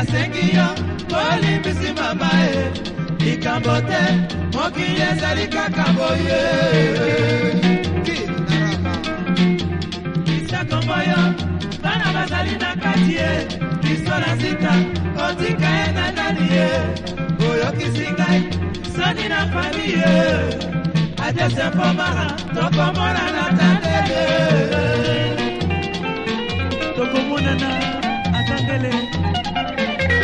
nasengi yo olimbisi mama e likambo te mokili ezali kaka boye lisakombo yo bana bazali na kati ye liso na sita otika ye na nani ye oyokisi ngai soni na fami ye adese mpomara tokomonana tandele tokomonana atandele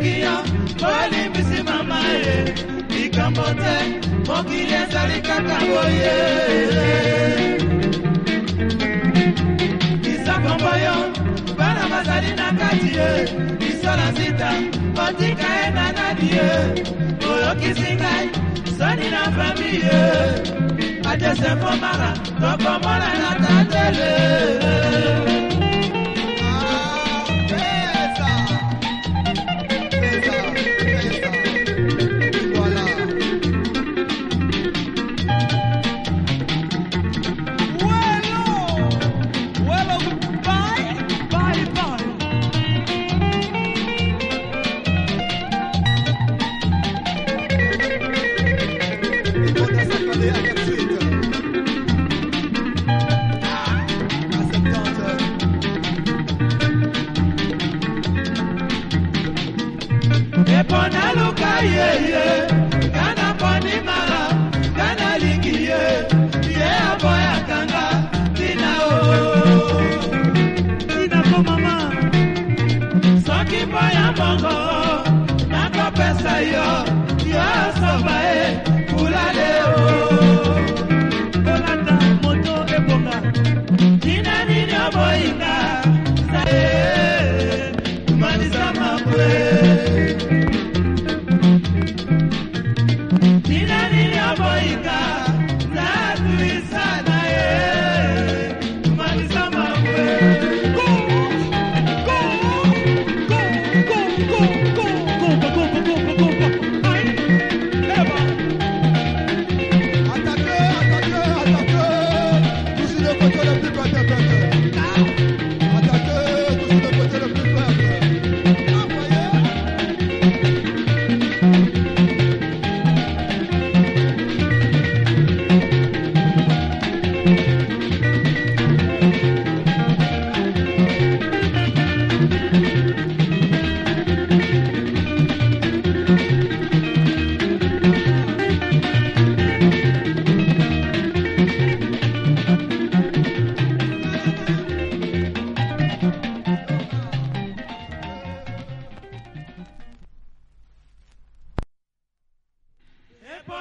ekiya boli bisimama ye likambo mokili ezali kaka boye yo bana bazali na kati ye otika ye na nani ye oyokisi ngai soni na fami ye tokomona na yeah.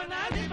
banana.